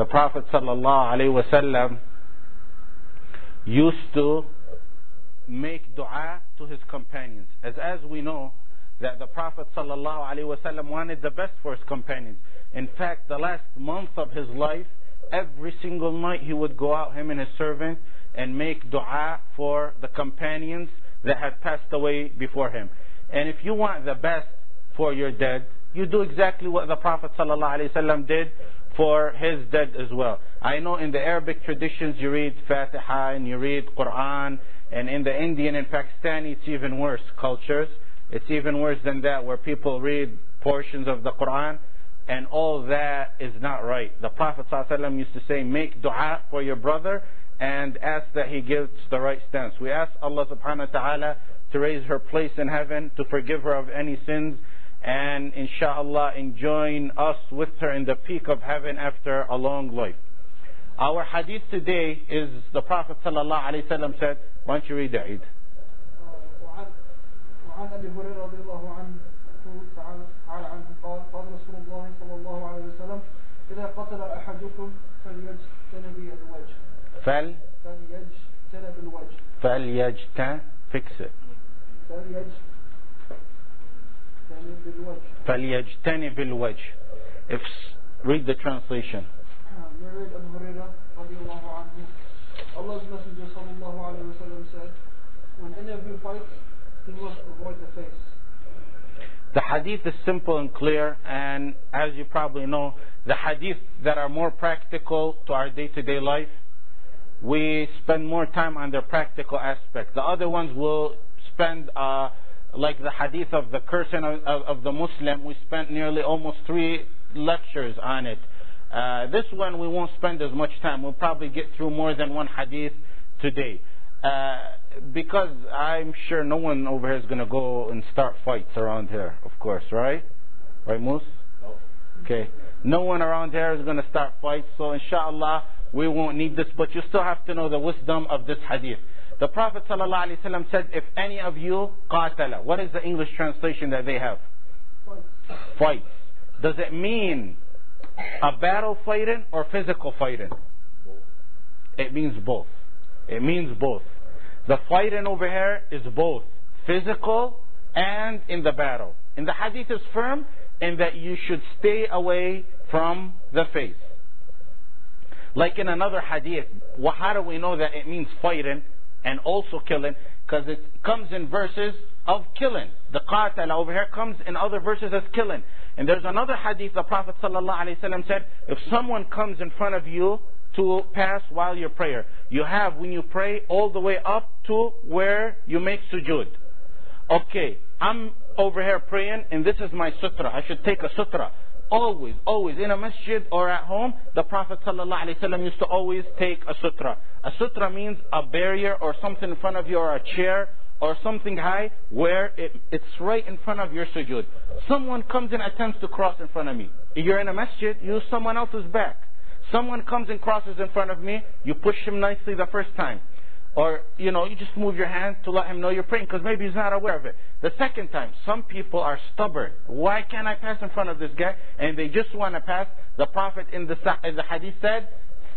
the Prophet ﷺ used to make dua to his companions. As, as we know, that the Prophet ﷺ wanted the best for his companions. In fact, the last month of his life, every single night he would go out, him and his servant, and make dua for the companions that had passed away before him. And if you want the best for your dead, you do exactly what the Prophet ﷺ did for his dead as well. I know in the Arabic traditions you read Fatiha and you read Quran, and in the Indian and Pakistani it's even worse cultures. It's even worse than that where people read portions of the Quran and all that is not right. The Prophet ﷺ used to say, make dua for your brother and ask that he gives the right stance. We ask Allah subhanahu wa ta'ala to raise her place in heaven, to forgive her of any sins, and inshallah enjoin us with her in the peak of heaven after a long life. Our hadith today is the Prophet sallallahu alaihi wasallam said, why don't you read the Eid? وعن ابي هريره رضي الله عنه تعالى عنه قال قال رسول الله صلى الله عليه وسلم اذا قتل احدكم فليجتنب الوجه فل فليجتنب الوجه فليجتن fix it فليجتنب الوجه فليجتنب الوجه if read the translation narrated Abu Hurairah radiallahu anhu Allah's Messenger sallallahu alayhi wa sallam said when any of you fights he must avoid the face The hadith is simple and clear, and as you probably know, the hadith that are more practical to our day to day life, we spend more time on their practical aspect. The other ones will spend, uh, like the hadith of the cursing of, of, of, the Muslim, we spent nearly almost three lectures on it. Uh, this one we won't spend as much time. We'll probably get through more than one hadith today. Uh, because I'm sure no one over here is going to go and start fights around here, of course, right? Right, Moose? No. Okay. No one around here is going to start fights, so inshallah we won't need this, but you still have to know the wisdom of this hadith. The Prophet ﷺ said, if any of you qatala, what is the English translation that they have? fights. Does it mean a battle fighting or physical fighting? It means both. It means both. The fighting over here is both physical and in the battle. And the hadith is firm in that you should stay away from the face. Like in another hadith, well, how do we know that it means fighting and also killing? Because it comes in verses of killing. The qatala over here comes in other verses as killing. And there's another hadith the Prophet ﷺ said, if someone comes in front of you to pass while you're prayer, you have when you pray all the way up to where you make sujood. Okay, I'm over here praying and this is my sutra. I should take a sutra. Always, always in a masjid or at home, the Prophet ﷺ used to always take a sutra. A sutra means a barrier or something in front of you or a chair or something high where it, it's right in front of your sujood. Someone comes and attempts to cross in front of me. You're in a masjid, use someone else's back. Someone comes and crosses in front of me, you push him nicely the first time. Or, you know, you just move your hand to let him know you're praying because maybe he's not aware of it. The second time, some people are stubborn. Why can't I pass in front of this guy? And they just want to pass. The Prophet in the, in the hadith said,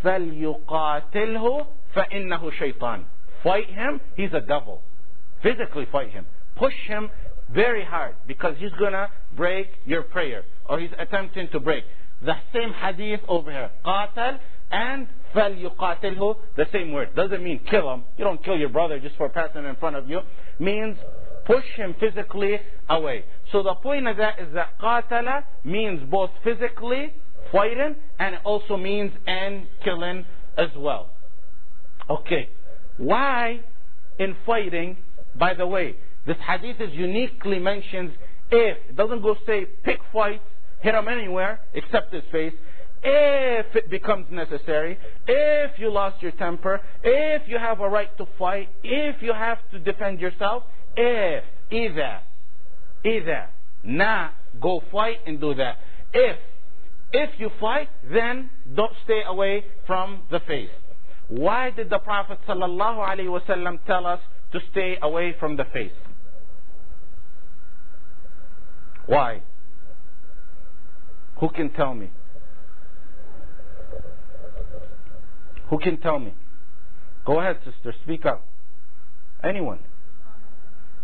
فَلْيُقَاتِلْهُ فَإِنَّهُ شَيْطَانٌ Fight him, he's a devil. Physically fight him. Push him very hard because he's going to break your prayer or he's attempting to break. The same hadith over here. قاتل and فَلْيُقَاتِلْهُ The same word. Doesn't mean kill him. You don't kill your brother just for passing in front of you. Means push him physically away. So the point of that is that قاتل means both physically fighting and it also means and killing as well. Okay. Why in fighting, by the way, this hadith is uniquely mentions if, it doesn't go say pick fights, hit him anywhere except his face. If it becomes necessary, if you lost your temper, if you have a right to fight, if you have to defend yourself, if, either, either, not go fight and do that. If, if you fight, then don't stay away from the face. Why did the Prophet ﷺ tell us to stay away from the face? Why? Who can tell me? Who can tell me? Go ahead, sister. Speak up. Anyone?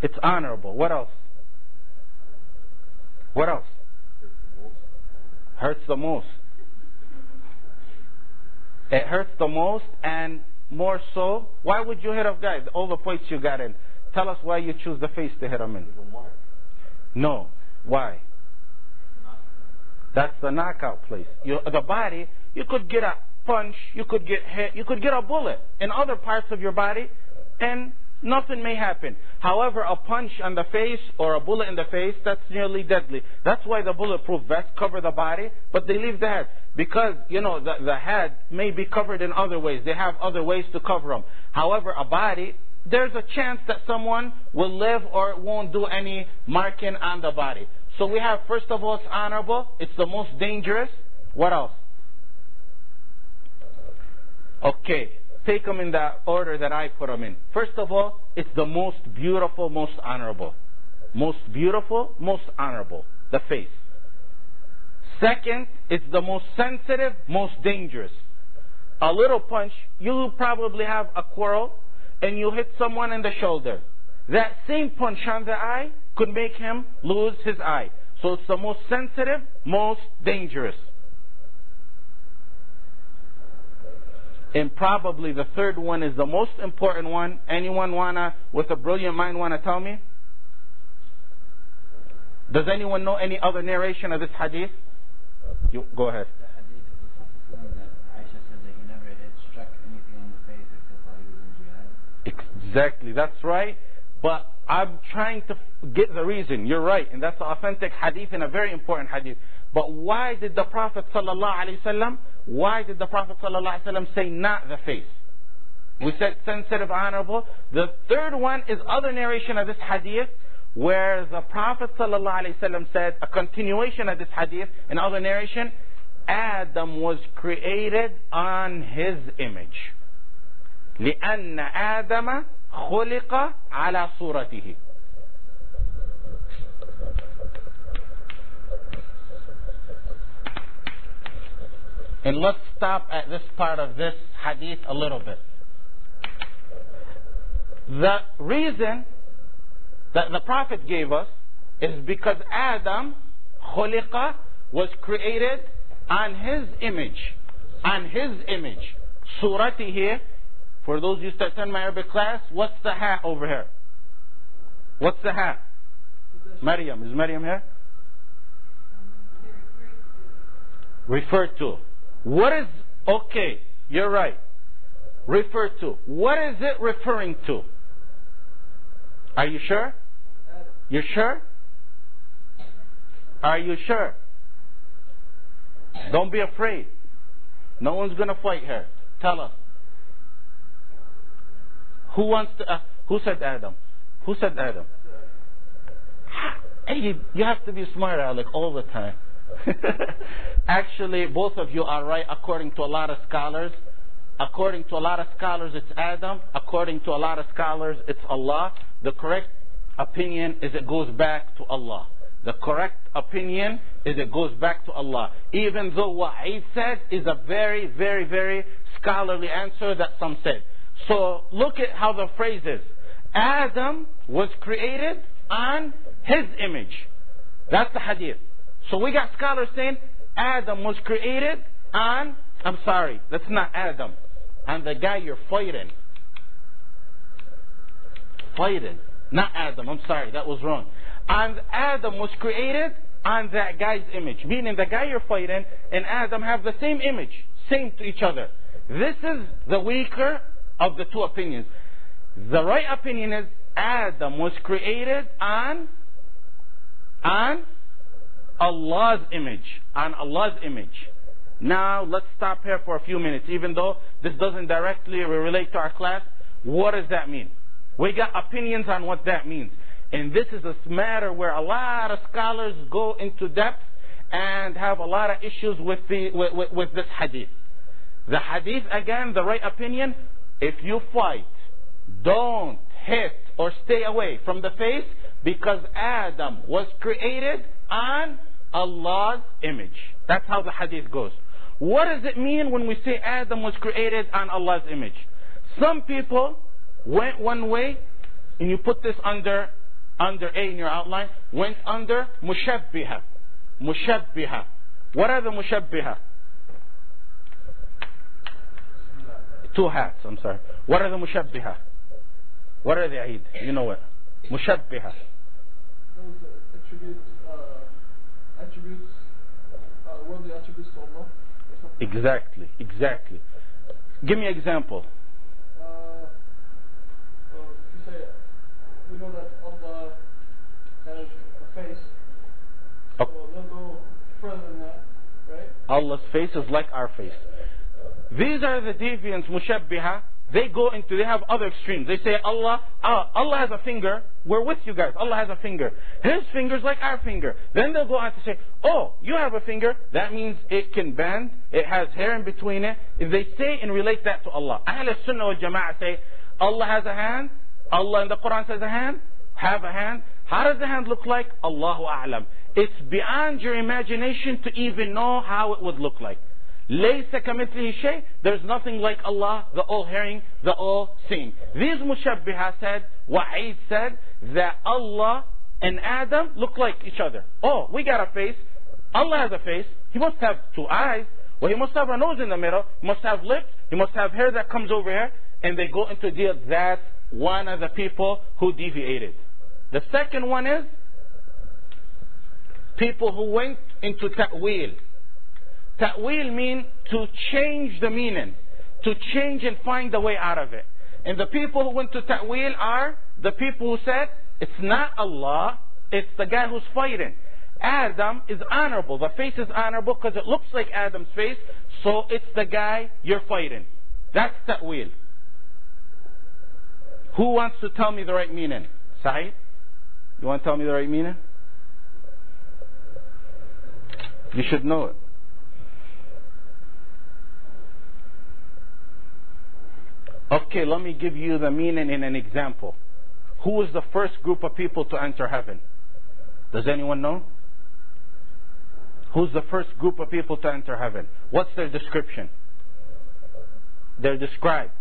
It's honorable. What else? What else? Hurts the most. It hurts the most, and more so, why would you hit a guy? All the points you got in. Tell us why you choose the face to hit him in. No. Why? That's the knockout place. You, the body, you could get a punch, you could get hit, you could get a bullet in other parts of your body, and nothing may happen. However, a punch on the face or a bullet in the face, that's nearly deadly. That's why the bulletproof vests cover the body, but they leave the head. Because, you know, the, the head may be covered in other ways. They have other ways to cover them. However, a body, there's a chance that someone will live or won't do any marking on the body. So we have, first of all, it's honorable. It's the most dangerous. What else? Okay, take them in the order that I put them in. First of all, it's the most beautiful, most honorable. Most beautiful, most honorable. The face. Second, it's the most sensitive, most dangerous. A little punch, you probably have a quarrel and you hit someone in the shoulder. That same punch on the eye could make him lose his eye. So it's the most sensitive, most dangerous. And probably the third one is the most important one. Anyone wanna, with a brilliant mind, wanna tell me? Does anyone know any other narration of this hadith? You go ahead. The hadith of the Prophet that Aisha said that he never hit, struck anything on the face except while he was in jihad. Exactly, that's right. But I'm trying to get the reason. You're right, and that's the authentic hadith and a very important hadith. But why did the Prophet ﷺ, why did the Prophet ﷺ say not the face? We said sensitive, honorable. The third one is other narration of this hadith where the Prophet ﷺ said, a continuation of this hadith, in other narration, Adam was created on his image. لأن آدم خلق على صورته And let's stop at this part of this hadith a little bit. The reason that the Prophet gave us is because Adam, khuliqa, was created on his image. On his image. Surati here, for those to attend my Arabic class, what's the hat over here? What's the hat? Maryam. Is Maryam here? Referred to. What is, okay, you're right. Referred to. What is it referring to? Are you sure? You sure? Are you sure? Don't be afraid. No one's going to fight her. Tell us. Who wants to? Uh, who said Adam? Who said Adam? Hey, you, have to be smart, Alec, all the time. Actually, both of you are right according to a lot of scholars. According to a lot of scholars, it's Adam. According to a lot of scholars, it's Allah. The correct opinion is it goes back to Allah. The correct opinion is it goes back to Allah. Even though what I said is a very, very, very scholarly answer that some said. So look at how the phrase is. Adam was created on his image. That's the hadith. So we got scholars saying Adam was created on, I'm sorry, that's not Adam. On the guy you're fighting. Fighting. Not Adam, I'm sorry, that was wrong. And Adam was created on that guy's image. Meaning the guy you're fighting and Adam have the same image, same to each other. This is the weaker of the two opinions. The right opinion is Adam was created on on Allah's image. On Allah's image. Now let's stop here for a few minutes. Even though this doesn't directly relate to our class, what does that mean? We got opinions on what that means. And this is a matter where a lot of scholars go into depth and have a lot of issues with, the, with, with, with this hadith. The hadith, again, the right opinion, if you fight, don't hit or stay away from the face because Adam was created on Allah's image. That's how the hadith goes. What does it mean when we say Adam was created on Allah's image? Some people went one way, and you put this under under A in your outline, went under mushabbiha. Mushabbiha. What are the mushabbiha? Two hats, I'm sorry. What are the mushabbiha? What are the Eid? You know what? Mushabbiha. Those attributes, uh, attributes, uh, worldly attributes to Allah. Exactly, exactly. Give me an example. Uh, well, if you say, we know that Allah has a face, so Oh. they'll go further than that, right? Allah's face is like our face. These are the deviants, mushabbiha. They go into, they have other extremes. They say Allah, ah, Allah has a finger. We're with you guys. Allah has a finger. His finger's like our finger. Then they'll go on to say, oh, you have a finger. That means it can bend. It has hair in between it. If they say and relate that to Allah. Ahl Sunnah wal Jama'ah say, Allah has a hand. Allah in the Quran says a hand. Have a hand. How does the hand look like? Allahu A'lam. It's beyond your imagination to even know how it would look like. ليس كمثله شيء There's nothing like Allah, the all-hearing, the all-seeing. These mushabbiha said, Wa'id said, that Allah and Adam look like each other. Oh, we got a face. Allah has a face. He must have two eyes. Well, he must have a nose in the middle. He must have lips. He must have hair that comes over here. And they go into deal. That's one of the people who deviated. The second one is people who went into ta'wil. Ta'wil mean to change the meaning, to change and find the way out of it. And the people who went to ta'wil are the people who said, it's not Allah, it's the guy who's fighting. Adam is honorable. The face is honorable because it looks like Adam's face, so it's the guy you're fighting. That's ta'wil. Who wants to tell me the right meaning? Saeed? You want to tell me the right meaning? You should know it. Okay, let me give you the meaning in an example. Who was the first group of people to enter heaven? Does anyone know? Who's the first group of people to enter heaven? What's their description? They're described.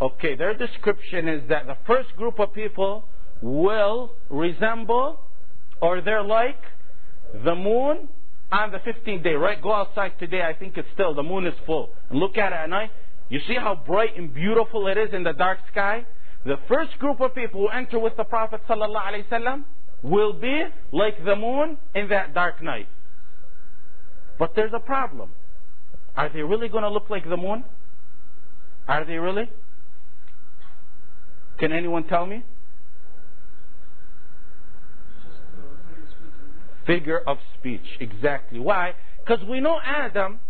Okay, their description is that the first group of people will resemble or they're like the moon on the 15th day, right? Go outside today, I think it's still, the moon is full. And look at it at night. You see how bright and beautiful it is in the dark sky? The first group of people who enter with the Prophet ﷺ will be like the moon in that dark night. But there's a problem. Are they really going to look like the moon? Are they really? Can anyone tell me? Figure of speech, exactly. Why? Because we know Adam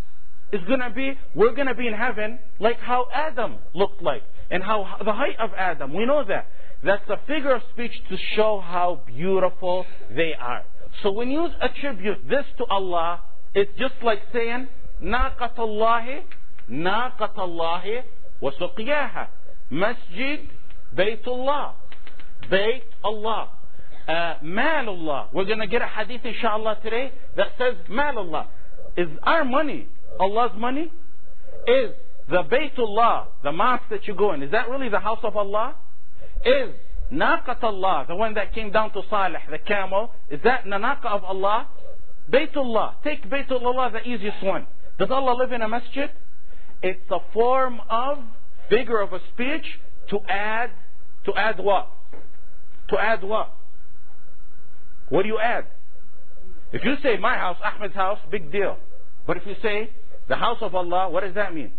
is going to be, we're going to be in heaven like how Adam looked like and how the height of Adam. We know that. That's a figure of speech to show how beautiful they are. So when you attribute this to Allah, it's just like saying, ناقة الله ناقة الله وسقياها مسجد بيت الله بيت Allah uh, Malullah. We're going to get a hadith inshallah today that says Malullah. Is our money Allah's money? Is the Baytullah, the mosque that you go in, is that really the house of Allah? Is Naqat Allah, the one that came down to Salih, the camel, is that the Naqa of Allah? Baytullah. Take Baytullah, the easiest one. Does Allah live in a masjid? It's a form of figure of a speech to add, to add what? To add what? What do you add? If you say my house, Ahmed's house, big deal. But if you say the house of Allah, what does that mean?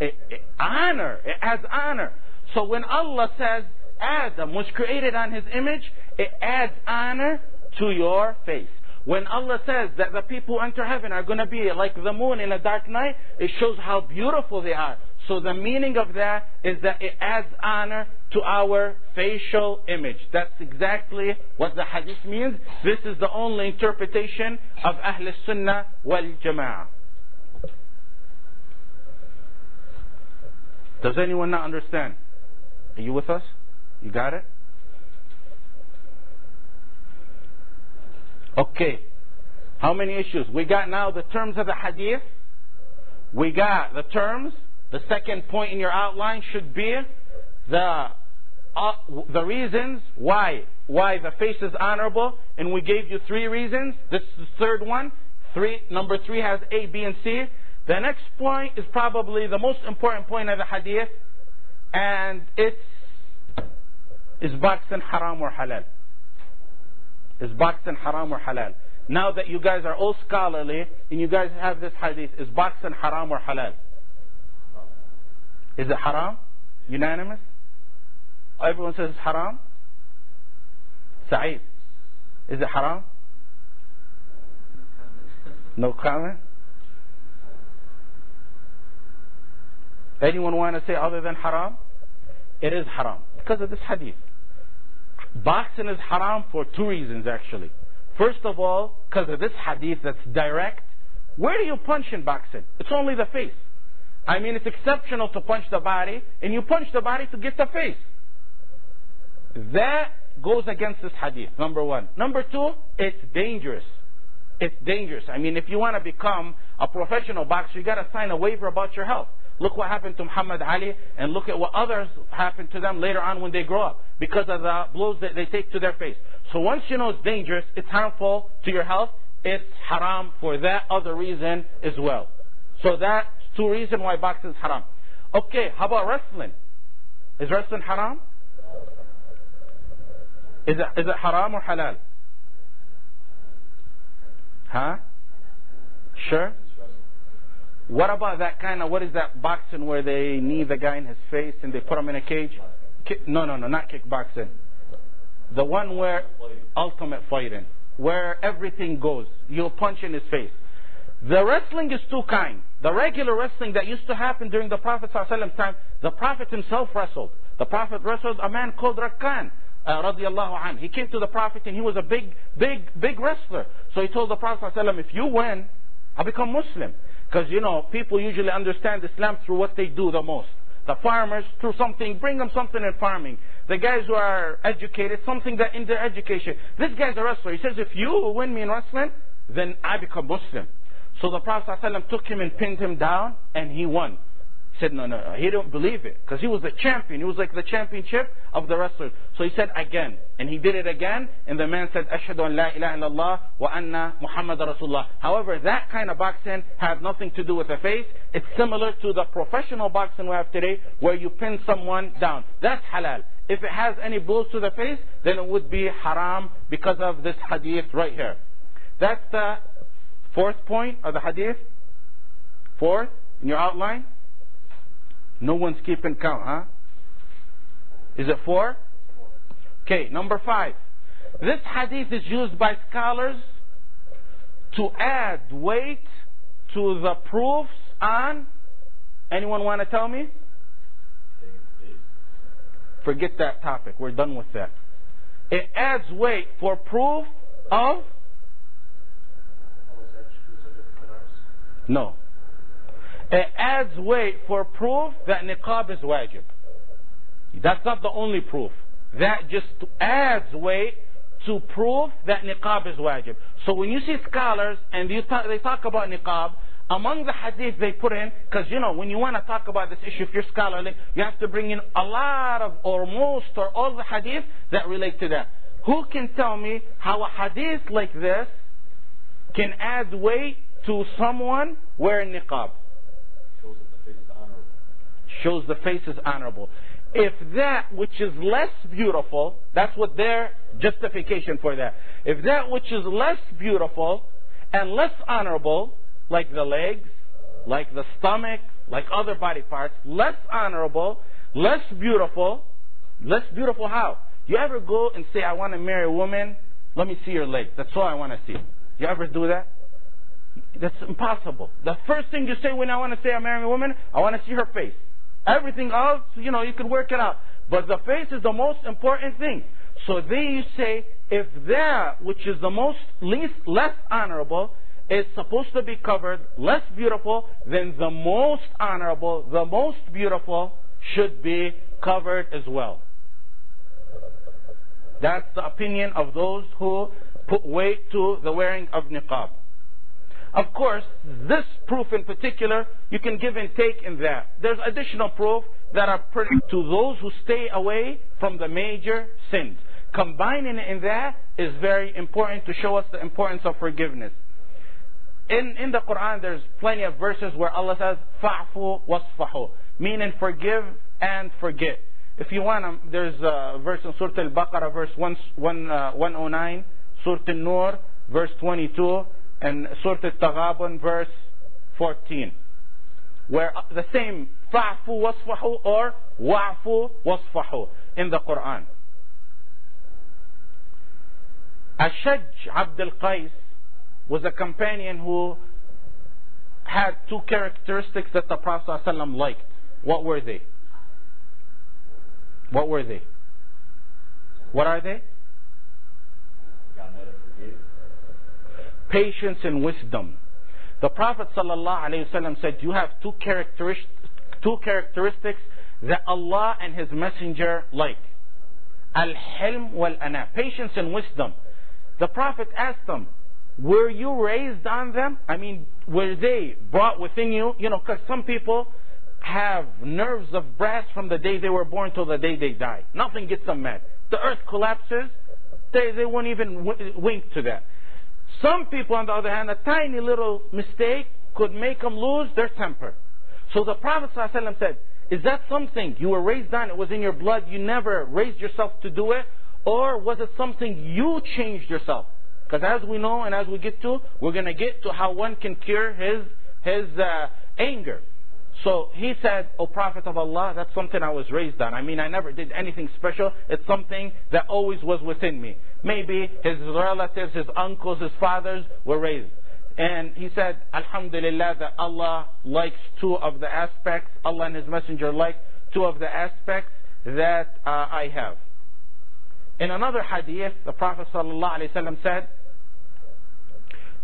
It, it, honor. It adds honor. So when Allah says Adam was created on his image, it adds honor to your face. When Allah says that the people who enter heaven are going to be like the moon in a dark night, it shows how beautiful they are. So the meaning of that is that it adds honor to our facial image. That's exactly what the hadith means. This is the only interpretation of Ahl Sunnah wal Jama'ah. Does anyone not understand? Are you with us? You got it? Okay. How many issues? We got now the terms of the hadith. We got the terms. The second point in your outline should be the uh, the reasons why why the face is honorable, and we gave you three reasons. This is the third one. Three number three has A, B, and C. The next point is probably the most important point of the hadith, and it's is boxing haram or halal? Is boxing haram or halal? Now that you guys are all scholarly and you guys have this hadith, is boxing haram or halal? Is it haram? Unanimous? Everyone says it's haram? Sa'id. Is it haram? No comment? Anyone want to say other than haram? It is haram because of this hadith. Boxing is haram for two reasons actually. First of all, because of this hadith that's direct. Where do you punch in boxing? It's only the face. I mean, it's exceptional to punch the body, and you punch the body to get the face. That goes against this hadith, number one. Number two, it's dangerous. It's dangerous. I mean, if you want to become a professional boxer, you got to sign a waiver about your health. Look what happened to Muhammad Ali, and look at what others happened to them later on when they grow up because of the blows that they take to their face. So once you know it's dangerous, it's harmful to your health, it's haram for that other reason as well. So that's two reasons why boxing is haram. Okay, how about wrestling? Is wrestling haram? Is it, is it haram or halal? Huh? Sure? What about that kind of, what is that boxing where they knee the guy in his face and they put him in a cage? No, no, no, not kickboxing. The one where ultimate fighting, where everything goes. You'll punch in his face. The wrestling is two kind. The regular wrestling that used to happen during the Prophet's time, the Prophet himself wrestled. The Prophet wrestled a man called Rakkan. Uh, radiallahu. He came to the Prophet and he was a big, big, big wrestler. So he told the Prophet ﷺ, if you win, I become Muslim. Because, you know, people usually understand Islam through what they do the most. The farmers, through something, bring them something in farming. The guys who are educated, something that in their education. This guy's a wrestler. He says, if you win me in wrestling, then I become Muslim. So the Prophet ﷺ took him and pinned him down, and he won. Said, no, no, he didn't believe it. Because he was the champion. He was like the championship of the wrestlers. So he said again. And he did it again. And the man said, Ashhadu an la ilaha illallah wa anna Muhammad Rasulullah. However, that kind of boxing had nothing to do with the face. It's similar to the professional boxing we have today where you pin someone down. That's halal. If it has any blows to the face, then it would be haram because of this hadith right here. That's the fourth point of the hadith. Fourth, in your outline. No one's keeping count, huh? Is it four? Okay, number five. This hadith is used by scholars to add weight to the proofs on. Anyone want to tell me? Forget that topic. We're done with that. It adds weight for proof of. No. It adds weight for proof that niqab is wajib. That's not the only proof. That just adds weight to prove that niqab is wajib. So when you see scholars and you talk, they talk about niqab, among the hadith they put in, because you know, when you want to talk about this issue, if you're scholarly, you have to bring in a lot of, or most, or all the hadith that relate to that. Who can tell me how a hadith like this can add weight to someone wearing niqab? Shows the face is honorable. If that which is less beautiful, that's what their justification for that. If that which is less beautiful and less honorable, like the legs, like the stomach, like other body parts, less honorable, less beautiful, less beautiful how? You ever go and say, I want to marry a woman, let me see your legs. That's all I want to see. You ever do that? That's impossible. The first thing you say when I want to say I'm marrying a woman, I want to see her face. Everything else, you know, you can work it out. But the face is the most important thing. So then you say, if that which is the most least less honorable is supposed to be covered, less beautiful, then the most honorable, the most beautiful should be covered as well. That's the opinion of those who put weight to the wearing of niqab. Of course, this proof in particular, you can give and take in that. There's additional proof that are to those who stay away from the major sins. Combining it in that is very important to show us the importance of forgiveness. In, in the Quran, there's plenty of verses where Allah says, fa'fu wasfahu, meaning forgive and forget. If you want, there's a verse in Surah Al-Baqarah, verse 1, 1, uh, 109, Surah Al-Nur, verse 22, and Surah Al-Taghabun, verse 14, where the same fa'fu wasfahu or wa'fu wasfahu in the Quran. Ashaj Abdul Qais was a companion who had two characteristics that the Prophet ﷺ liked. What were they? What were they? What are they? Patience and wisdom. The Prophet ﷺ said, You have two, characteris- two characteristics that Allah and His Messenger like. Al-Hilm wal-Ana. Patience and wisdom. The Prophet asked them, were you raised on them? I mean, were they brought within you? You know, because some people have nerves of brass from the day they were born till the day they die. Nothing gets them mad. The earth collapses, they, they won't even wink to that. Some people, on the other hand, a tiny little mistake could make them lose their temper. So the Prophet ﷺ said, Is that something you were raised on? It was in your blood. You never raised yourself to do it? Or was it something you changed yourself? Because as we know and as we get to, we're going to get to how one can cure his, his uh, anger. So he said, O Prophet of Allah, that's something I was raised on. I mean, I never did anything special. It's something that always was within me. Maybe his relatives, his uncles, his fathers were raised. And he said, Alhamdulillah, that Allah likes two of the aspects, Allah and His Messenger like two of the aspects that uh, I have. In another hadith, the Prophet ﷺ said,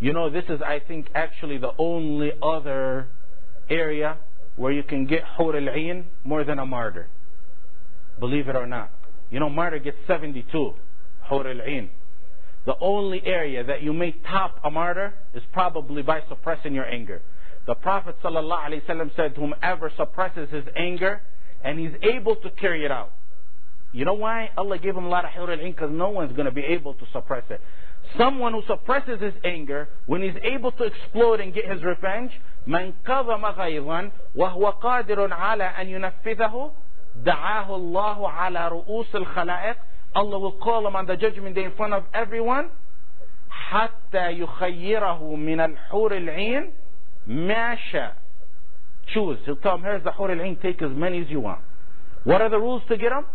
you know, this is, I think, actually the only other area where you can get Hur al more than a martyr. Believe it or not. You know, martyr gets 72, Hur al The only area that you may top a martyr is probably by suppressing your anger. The Prophet ﷺ said, whomever suppresses his anger and he's able to carry it out. You know why Allah gave him a lot of Hur al Because no one's going to be able to suppress it. Someone who suppresses his anger, when he's able to explode and get his revenge, من كظم غيظا وهو قادر على أن ينفذه دعاه الله على رؤوس الخلائق Allah will call him on the judgment day in front of everyone حتى يخيره من الحور العين ما شاء choose he'll tell him here's the حور العين take as many as you want what are the rules to get him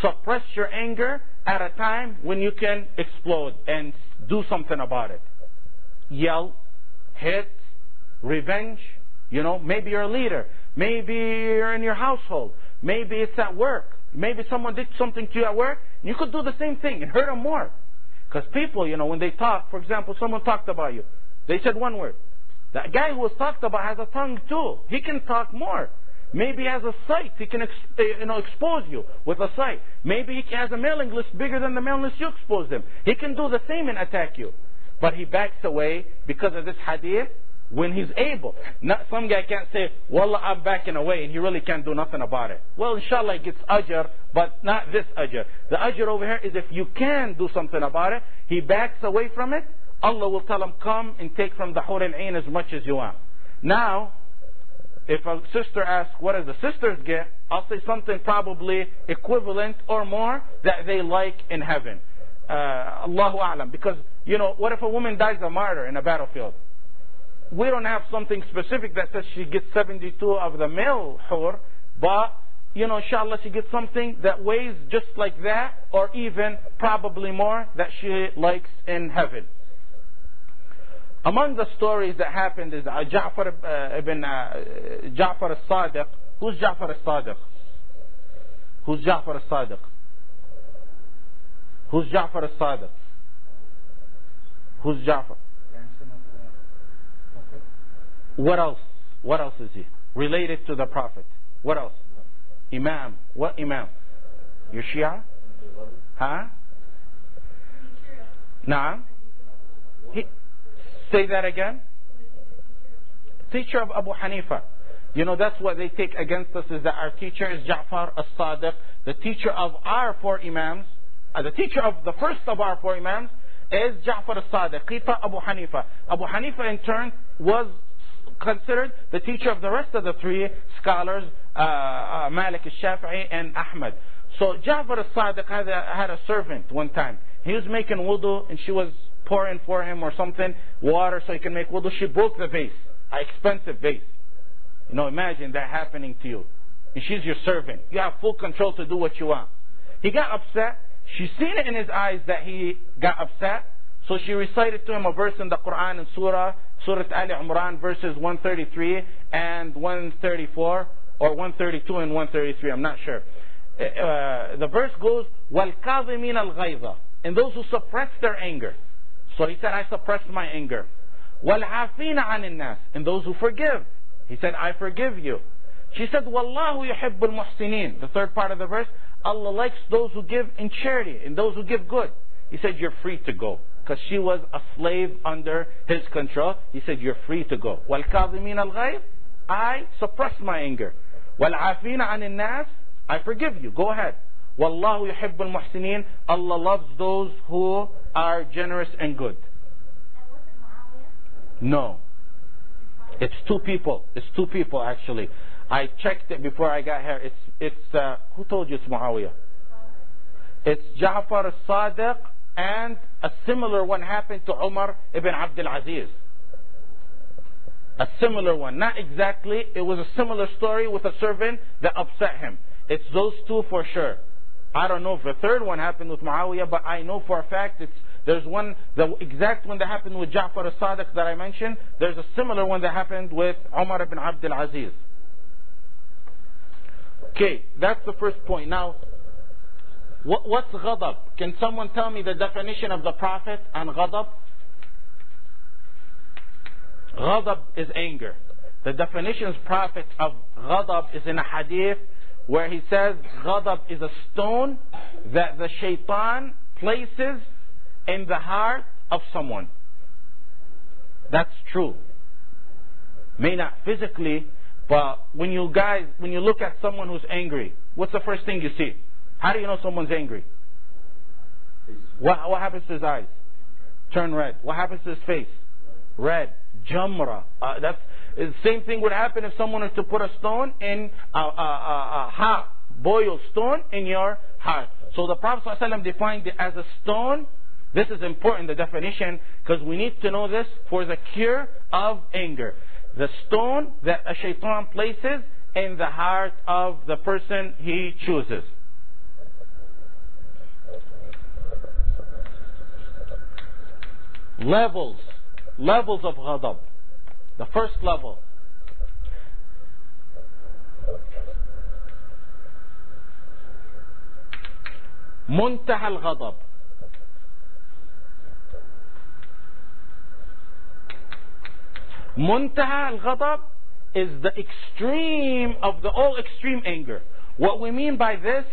suppress your anger at a time when you can explode and do something about it. Yell, hit, revenge. You know, maybe you're a leader. Maybe you're in your household. Maybe it's at work. Maybe someone did something to you at work. You could do the same thing and hurt them more. Because people, you know, when they talk, for example, someone talked about you. They said one word. That guy who was talked about has a tongue too. He can talk more. Maybe he has a site. He can eh, you know, expose you with a site. Maybe he has a mailing list bigger than the mailing list you exposed him. He can do the same and attack you. But he backs away because of this hadith when he's able. Not some guy can't say, Wallah, I'm backing away, and he really can't do nothing about it. Well, inshallah, he gets ajr, but not this ajr. The ajr over here is if you can do something about it, he backs away from it, Allah will tell him, come and take from the hur al as much as you want. Now, if a sister asks, what does the sisters get? I'll say something probably equivalent or more that they like in heaven. Uh, Allahu A'lam. Because, you know, what if a woman dies a martyr in a battlefield? We don't have something specific that says she gets 72 of the male hur, but, you know, inshallah she gets something that weighs just like that, or even probably more that she likes in heaven. Among the stories that happened is uh, Ja'far uh, ibn uh, Ja'far al-Sadiq. Who's Ja'far al-Sadiq? Who's Ja'far al-Sadiq? Who's Ja'far al-Sadiq? Who's Ja'far? What else? What else is he? Related to the Prophet. What else? Imam. What Imam? Your Shia? Huh? Nah. He, Say that again. teacher of Abu Hanifa. You know, that's what they take against us is that our teacher is Ja'far as-Sadiq, the teacher of our four Imams. Uh, the teacher of the first of our four Imams is Ja'far as-Sadiq, Qita Abu Hanifa. Abu Hanifa in turn was considered the teacher of the rest of the three scholars, uh, uh, Malik al-Shafi'i and Ahmad. So Ja'far as-Sadiq had a, had a servant one time. He was making wudu and she was pouring for him or something, water so he can make wudu. She broke the vase, an expensive vase. You know, imagine that happening to you. And she's your servant. You have full control to do what you want. He got upset. She seen it in his eyes that he got upset. So she recited to him a verse in the Quran in Surah, Surah Ali Imran, verses 133 and 134, or 132 and 133, I'm not sure. Uh, the verse goes, وَالْكَاظِمِينَ الْغَيْظَ And those who suppress their anger. So he said, I suppressed my anger. وَالْعَافِينَ عَنِ النَّاسِ And those who forgive. He said, I forgive you. She said, Wallahu yuhibbul muhsinin. The third part of the verse, Allah likes those who give in charity and those who give good. He said, you're free to go. Because she was a slave under his control. He said, you're free to go. وَالْكَاظِمِينَ الْغَيْظ I suppress my anger. وَالْعَافِينَ عَنِ النَّاسِ I forgive you. Go ahead. Wallahu yuhibbul muhsinin. Allah loves those who are generous and good. No. It's two people. It's two people actually. I checked it before I got here. It's it's uh, who told you it's Muawiyah? It's Ja'far al-Sadiq and a similar one happened to Umar ibn Abdul Aziz. A similar one. Not exactly. It was a similar story with a servant that upset him. It's those two for sure. I don't know if the third one happened with Muawiyah, but I know for a fact it's there's one, the exact one that happened with Ja'far al-Sadiq that I mentioned. There's a similar one that happened with Umar ibn Abdul Aziz. Okay, that's the first point. Now, what, what's ghadab? Can someone tell me the definition of the Prophet and ghadab? Ghadab is anger. The definitions Prophet of ghadab is in a hadith where he says ghadab is a stone that the shaitan places in the heart of someone. That's true. May not physically, but when you guys, when you look at someone who's angry, what's the first thing you see? How do you know someone's angry? What, what happens to his eyes? Turn red. What happens to his face? Red. Jamra. Uh, that's the same thing would happen if someone was to put a stone in a, a, a, a hot boiled stone in your heart. So the Prophet ﷺ defined it as a stone this is important, the definition, because we need to know this for the cure of anger. The stone that a shaitan places in the heart of the person he chooses. Levels, levels of ghadab. The first level. منتهى الغضب Muntaha al-ghadab is the extreme of the all extreme anger. What we mean by this,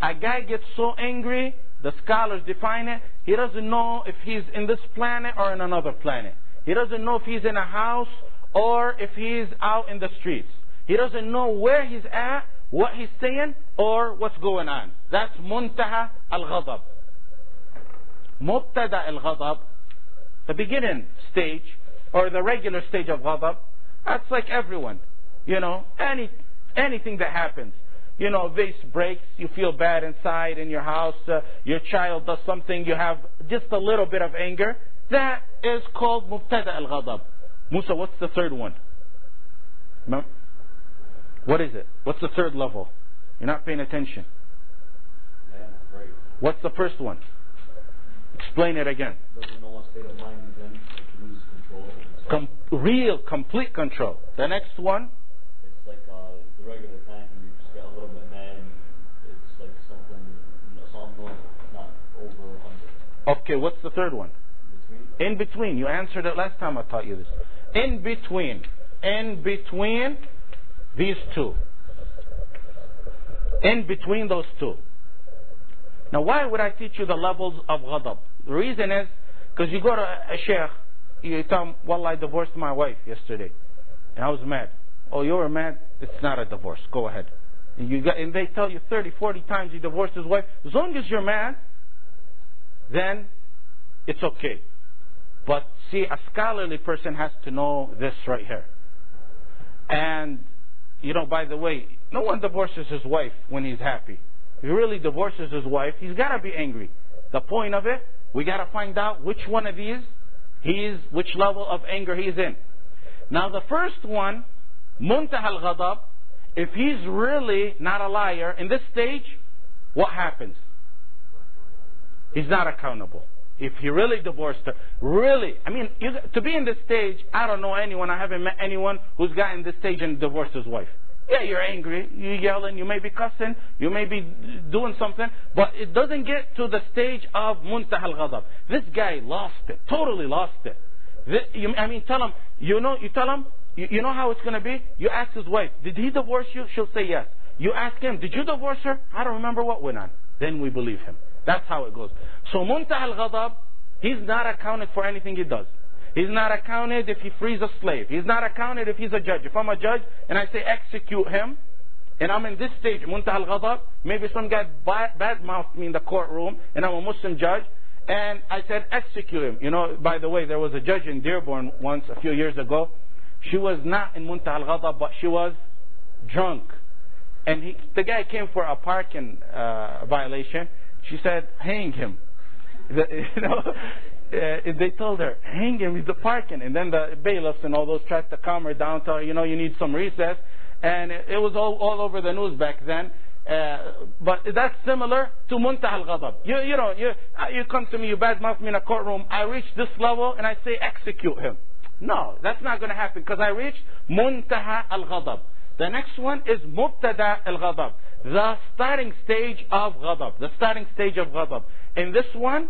a guy gets so angry, the scholars define it, he doesn't know if he's in this planet or in another planet. He doesn't know if he's in a house or if he's out in the streets. He doesn't know where he's at, what he's saying, or what's going on. That's muntaha al-ghadab. Mubtada al-ghadab, the beginning stage, or the regular stage of ghadab, that's like everyone. You know, any anything that happens. You know, vase breaks, you feel bad inside in your house, uh, your child does something, you have just a little bit of anger. That is called mubtada al-ghadab. Musa, what's the third one? What is it? What's the third level? You're not paying attention. What's the first one? Explain it again. Com- real, complete control. The next one, It's like uh, the regular time when you just get a little bit mad. And it's like something, you know, something going not over under. Okay, what's the third one? Between. In between. You answered it last time I taught you this. In between. In between these two. In between those two. Now, why would I teach you the levels of ghadab? The reason is because you go to a sheikh, you tell him, well I divorced my wife yesterday. And I was mad. Oh, you were mad? It's not a divorce. Go ahead. And, you got, and they tell you 30, 40 times he divorced his wife. As long as you're mad, then it's okay. But see, a scholarly person has to know this right here. And, you know, by the way, no one divorces his wife when he's happy. If he really divorces his wife, he's got to be angry. The point of it, we got to find out which one of these he's, which level of anger he's in. Now, the first one, muntah al ghadab, if he's really not a liar, in this stage, what happens? He's not accountable. If he really divorced her, really, I mean, you, to be in this stage, I don't know anyone, I haven't met anyone who's gotten in this stage and divorced his wife. Yeah, you're angry, you're yelling, you may be cussing, you may be doing something, but it doesn't get to the stage of muntah al-ghadab. This guy lost it, totally lost it. You, I mean, tell him, you know, you tell him, you, you know how it's going to be? You ask his wife, did he divorce you? She'll say yes. You ask him, did you divorce her? I don't remember what went on. Then we believe him. That's how it goes. So muntah al-ghadab, he's not accounted for anything he does. He's not accounted if he frees a slave. He's not accounted if he's a judge. If I'm a judge and I say execute him, and I'm in this stage, muntah al-ghadab, maybe some guy bad mouthed me in the courtroom, and I'm a Muslim judge, and I said execute him. You know, by the way, there was a judge in Dearborn once, a few years ago. She was not in muntah al-ghadab, but she was drunk. And he, the guy came for a parking uh, violation. She said, hang him. You know, uh, they told her, hang him, he's the parking. And then the bailiffs and all those tried to calm her down, tell her, you know, you need some recess. And it, it was all, all over the news back then. Uh, but that's similar to muntah al-ghadab. You, you know, you, uh, you come to me, you badmouth me in a courtroom, I reach this level and I say execute him. No, that's not going to happen because I reached muntaha al-ghadab. The next one is mubtada al-ghadab. The starting stage of ghadab. The starting stage of ghadab. In this one,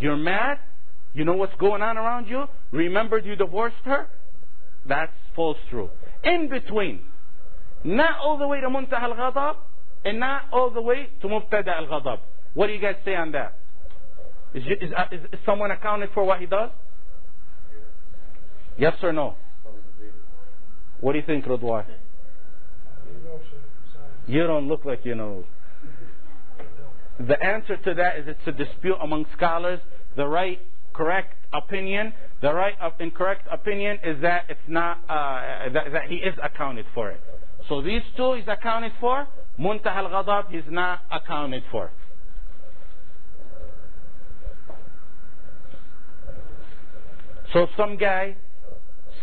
you're mad. You know what's going on around you. Remembered you divorced her. That's false through. In between, not all the way to muntah al-ghadab, and not all the way to mubtada al-ghadab. What do you guys say on that? Is, is, uh, is, is someone accounted for what he does? Yes or no? What do you think, Radwan? You don't look like you know. The answer to that is it's a dispute among scholars. The right, correct opinion, the right of incorrect opinion is that it's not uh, that, that he is accounted for it. So these two he's accounted for. Muntah al-ghadab he's not accounted for. So some guy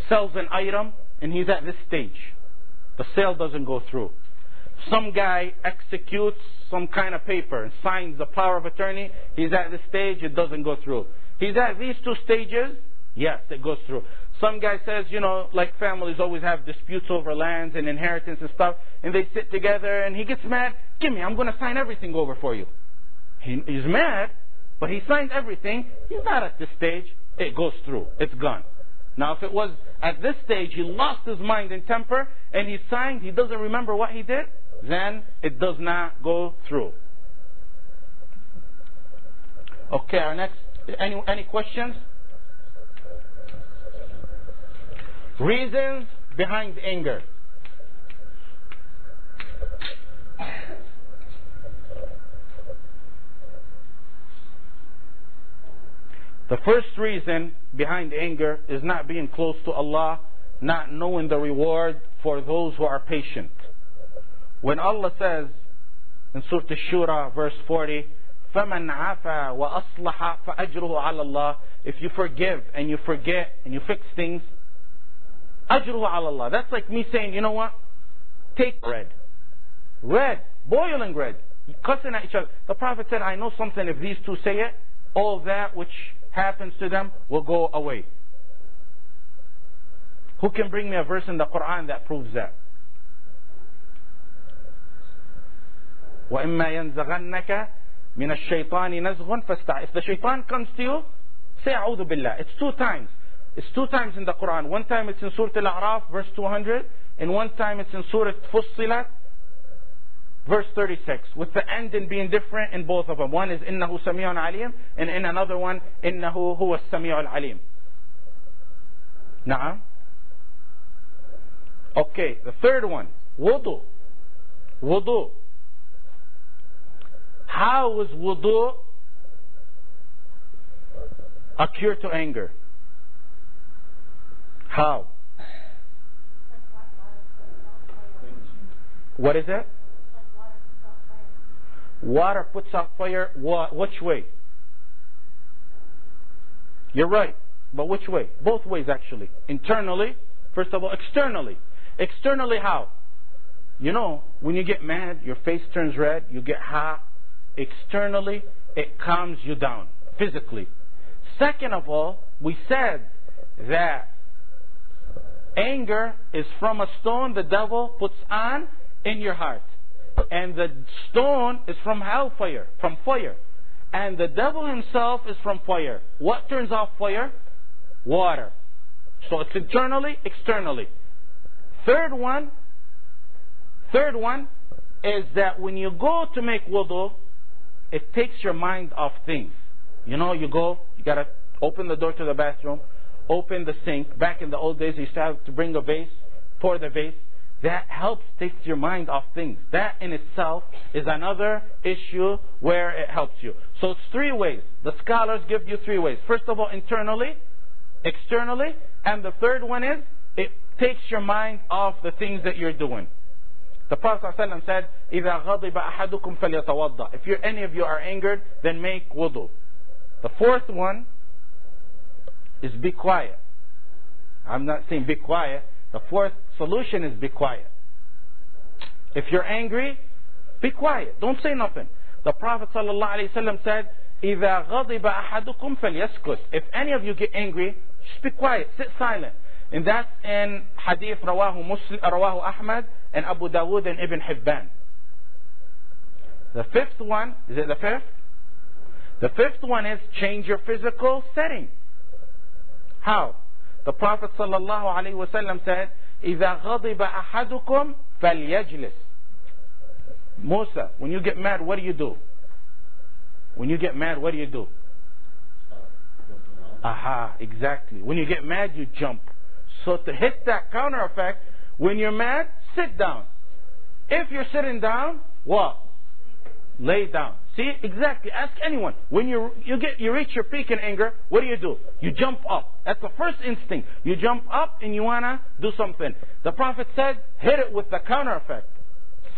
sells an item and he's at this stage. The sale doesn't go through. Some guy executes some kind of paper and signs the power of attorney. He's at this stage, it doesn't go through. He's at these two stages, yes, it goes through. Some guy says, you know, like families always have disputes over lands and inheritance and stuff, and they sit together and he gets mad. Give me, I'm going to sign everything over for you. He, he's mad, but he signs everything. He's not at this stage. It goes through. It's gone. Now, if it was at this stage he lost his mind and temper and he signed, he doesn't remember what he did, then it does not go through. Okay, our next, any, any questions? Reasons behind anger. The first reason behind anger is not being close to Allah, not knowing the reward for those who are patient. When Allah says in Surah Ash-Shura, verse 40, فَمَنْ عَفَى وَأَصْلَحَ فَأَجْرُهُ عَلَى اللَّهِ If you forgive and you forget and you fix things, أَجْرُهُ عَلى اللَّهِ That's like me saying, you know what? Take red. Red. Boiling red. Cussing at each other. The Prophet said, I know something if these two say it, all that which happens to them will go away. Who can bring me a verse in the Quran that proves that? وَإِمَّا يَنزَغَنَّكَ مِنَ الشَّيْطَانِ نَزْغٌ فَاسْتَعِ If the shaitan comes to you, say أعوذ بالله. It's two times. It's two times in the Quran. One time it's in Surah Al-A'raf, verse 200, and one time it's in Surah Fussilat, verse 36, with the ending being different in both of them. One is إِنَّهُ سَمِيعٌ عَلِيمٌ, and in another one, إِنَّهُ هُوَ السَّمِيعُ الْعَلِيمُ. نعم Okay, the third one, wudu. Wudu. How is wudu a cure to anger? How? What is it? Water puts out fire. What? Which way? You're right. But which way? Both ways, actually. Internally, first of all, externally. Externally, how? You know, when you get mad, your face turns red, you get hot. Externally, it calms you down, physically. Second of all, we said that anger is from a stone the devil puts on in your heart. And the stone is from hellfire, from fire. And the devil himself is from fire. What turns off fire? Water. So it's internally, externally. Third one, third one is that when you go to make wudu, it takes your mind off things. You know, you go, you gotta open the door to the bathroom, open the sink. Back in the old days, you used to bring a vase, pour the vase. That helps take your mind off things. That in itself is another issue where it helps you. So it's three ways. The scholars give you three ways. First of all, internally, externally, and the third one is it takes your mind off the things that you're doing. The Prophet ﷺ said, إِذَا غَضِبَ أَحَدُكُمْ فَلْيَتَوَضَّأ If you're, any of you are angered, then make wudu. The fourth one is be quiet. I'm not saying be quiet. The fourth solution is be quiet. If you're angry, be quiet. Don't say nothing. The Prophet ﷺ said, إِذَا غَضِبَ أَحَدُكُمْ فَلْيَسْكُتْ If any of you get angry, just be quiet, sit silent. And that's in hadith rawahu Muslim, rawahu Ahmad and Abu Dawood and Ibn Hibban. The fifth one, is it the fifth? The fifth one is change your physical setting. How? The Prophet sallallahu alaihi wasallam said, إِذَا غَضِبَ أَحَدُكُمْ فَلْيَجْلِسْ Musa, when you get mad, what do you do? When you get mad, what do you do? Aha, exactly. When you get mad, you jump. So to hit that counter effect, when you're mad, sit down. If you're sitting down, what? Lay down. See, exactly. Ask anyone. When you you get you reach your peak in anger, what do you do? You jump up. That's the first instinct. You jump up and you wanna do something. The Prophet said, hit it with the counter effect.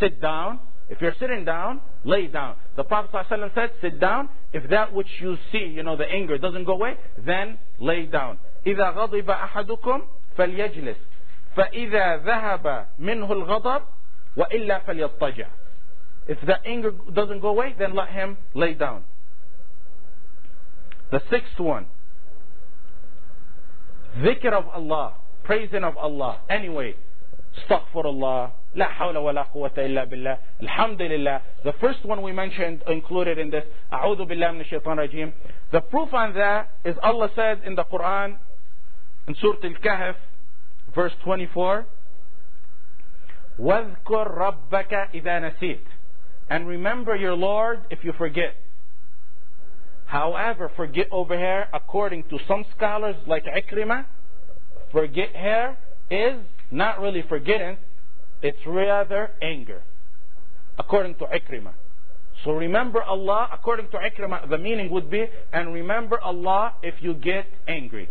Sit down. If you're sitting down, lay down. The Prophet ﷺ said, sit down. If that which you see, you know, the anger doesn't go away, then lay down. إذا غضب أحدكم فليجلس فإذا ذهب منه الغضب وإلا فليضطجع if the anger doesn't go away, then let him lay down. The sixth one, dhikr of Allah, praising of Allah. Anyway, astaghfirullah, la hawla wa la quwwata illa billah, alhamdulillah. The first one we mentioned, included in this, a'udhu billah min shaitan rajim. The proof on that is Allah said in the Quran, in Surah Al-Kahf, verse 24, وَاذْكُرْ رَبَّكَ إِذَا نَسِيتَ and remember your Lord if you forget. However, forget over here, according to some scholars like Ikrimah, forget here is not really forgetting, it's rather anger. According to Ikrimah. So remember Allah, according to Ikrimah, the meaning would be, and remember Allah if you get angry.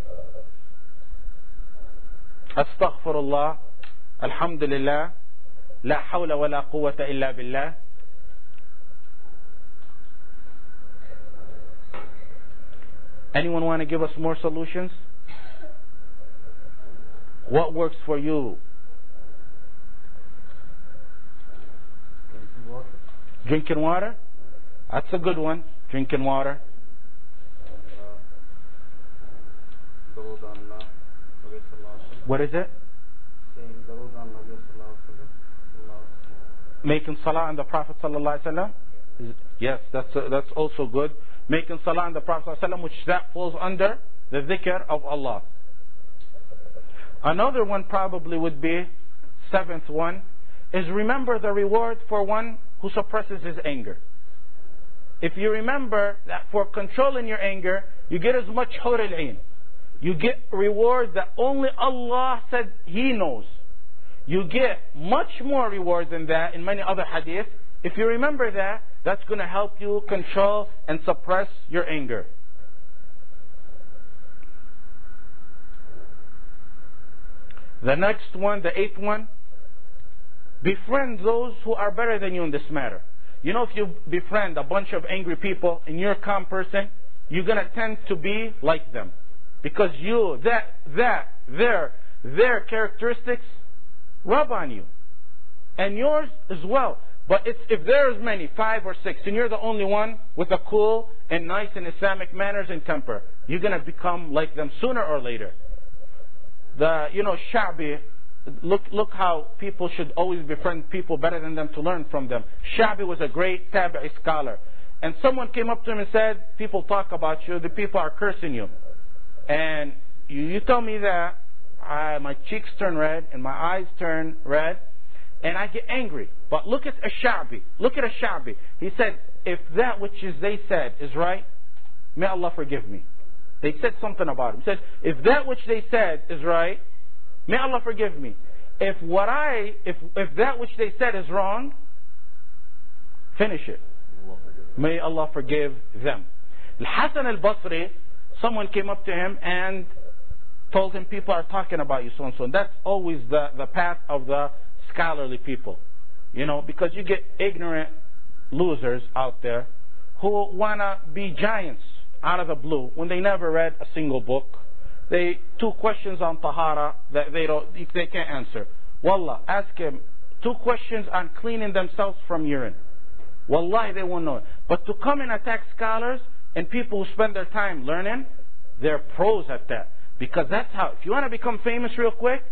Astaghfirullah, Alhamdulillah, La hawla wa la quwwata illa billah. Anyone want to give us more solutions? What works for you? Drinking water? That's a good one. Drinking water. What is it? Making salah on the Prophet sallallahu alaihi wasallam. Yes, that's uh, that's also good. Making salah on the Prophet sallallahu alaihi wasallam, which that falls under the dhikr of Allah. Another one probably would be seventh one is remember the reward for one who suppresses his anger. If you remember that for controlling your anger, you get as much hur al you get reward that only Allah said He knows. You get much more reward than that in many other hadith. If you remember that, that's going to help you control and suppress your anger. The next one, the eighth one, befriend those who are better than you in this matter. You know, if you befriend a bunch of angry people and you're a calm person, you're going to tend to be like them. Because you, that, that, their, their characteristics rub on you. And yours as well. But if there's many, five or six, and you're the only one with a cool and nice and Islamic manners and temper, you're going to become like them sooner or later. The, you know, Sha'bi, look, look how people should always befriend people better than them to learn from them. Sha'bi was a great Tabi'i scholar. And someone came up to him and said, people talk about you, the people are cursing you. And you, you tell me that, I, my cheeks turn red and my eyes turn red, and I get angry. But look at Ash-Sha'bi. Look at Ash-Sha'bi. He said, if that which is they said is right, may Allah forgive me. They said something about him. He said, if that which they said is right, may Allah forgive me. If what I, if, if that which they said is wrong, finish it. May Allah forgive them. Al-Hasan al-Basri, someone came up to him and told him people are talking about you so and so. And that's always the, the path of the scholarly people. You know, because you get ignorant losers out there who want to be giants out of the blue when they never read a single book. They two questions on tahara that they don't if they can't answer. Wallah, ask him two questions on cleaning themselves from urine. Wallahi, they won't know it. But to come and attack scholars and people who spend their time learning, they're pros at that. Because that's how, if you want to become famous real quick,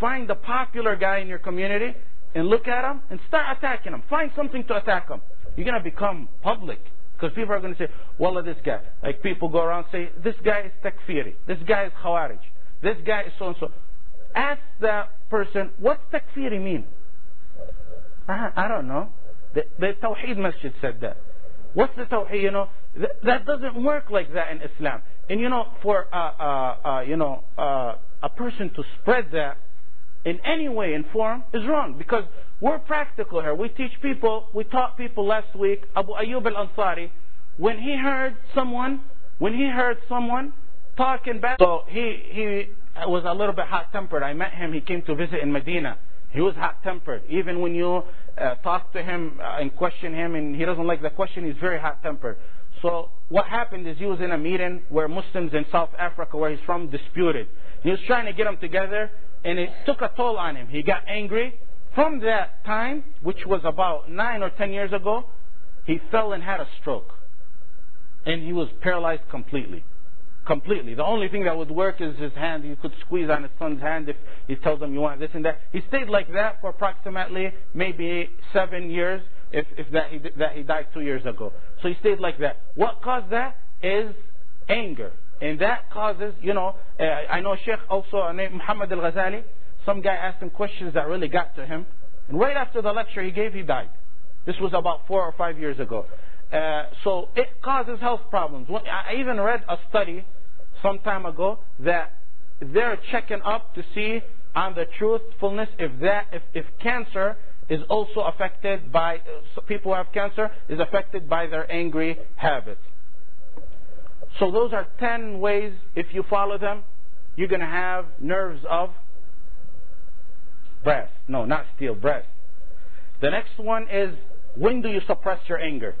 find the popular guy in your community and look at him and start attacking him. Find something to attack him. You're going to become public. Because people are going to say, Wallah, this guy. Like people go around say, this guy is takfiri. This guy is khawarij. This guy is so and so. Ask that person, what's takfiri mean? I, I don't know. The, the Tawheed Masjid said that. What's the Tawheed? You know, th- that doesn't work like that in Islam. And you know, for uh, uh, uh, you know uh, a person to spread that in any way and form is wrong because we're practical here. We teach people. We taught people last week. Abu Ayyub al Ansari, when he heard someone, when he heard someone talking bad, so he he was a little bit hot tempered. I met him. He came to visit in Medina. He was hot tempered. Even when you uh, talk to him uh, and question him, and he doesn't like the question, he's very hot tempered. So what happened is he was in a meeting where Muslims in South Africa, where he's from, disputed. He was trying to get them together, and it took a toll on him. He got angry. From that time, which was about nine or ten years ago, he fell and had a stroke. And he was paralyzed completely. Completely. The only thing that would work is his hand. He could squeeze on his son's hand if he tells him you want this and that. He stayed like that for approximately maybe seven years, if, if that, he, that he died two years ago. So he stayed like that. What caused that is anger. And that causes, you know, uh, I know Sheikh also named Muhammad al Ghazali. Some guy asked him questions that really got to him. And right after the lecture he gave, he died. This was about four or five years ago. Uh, so it causes health problems. I even read a study some time ago that they're checking up to see on the truthfulness if that if, if cancer is also affected by uh, people who have cancer is affected by their angry habits. So those are 10 ways, if you follow them, you're going to have nerves of brass. No, not steel, brass. The next one is when do you suppress your anger?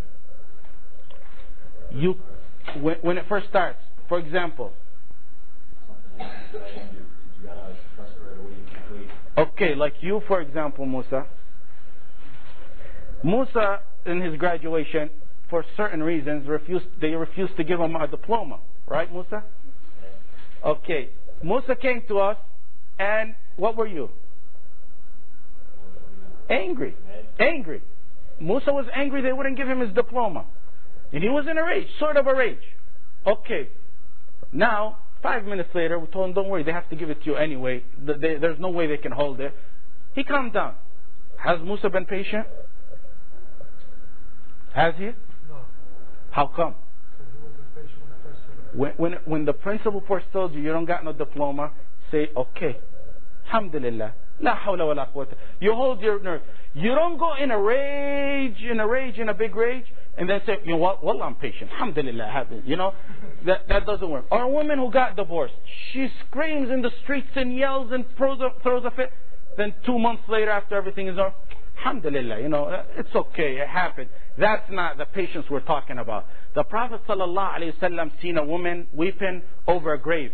You, when, when it first starts. For example, Okay, like you, for example, Musa. Musa, in his graduation, for certain reasons, refused, they refused to give him a diploma. Right, Musa? Okay. Musa came to us, and what were you? Angry. Angry. Musa was angry they wouldn't give him his diploma. And he was in a rage, sort of a rage. Okay. Now, five minutes later, we told him, don't worry, they have to give it to you anyway. There's no way they can hold it. He calmed down. Has Musa been patient? Has he? No. How come? Because he wasn't when I first said it. When, when, the principal first told you you don't got no diploma, say, okay, alhamdulillah, La hawla wa la quwwata. You hold your nerve. You don't go in a rage, in a rage, in a big rage, and then say, you know what, well, I'm patient. Alhamdulillah, happy. You know, that, that doesn't work. Or a woman who got divorced. She screams in the streets and yells and throws a, throws a fit. Then two months later, after everything is over, Alhamdulillah, you know, it's okay, it happened. That's not the patience we're talking about. The Prophet ﷺ seen a woman weeping over a grave.